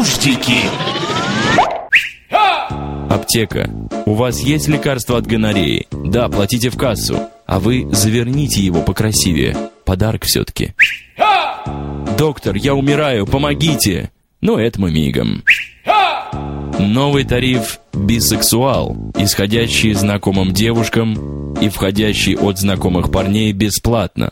нуждики. Аптека. У вас есть лекарство от гонореи? Да, платите в кассу. А вы заверните его покрасивее. Подарок все-таки. Доктор, я умираю, помогите! Но это мы мигом. Новый тариф «Бисексуал», исходящий знакомым девушкам и входящий от знакомых парней бесплатно.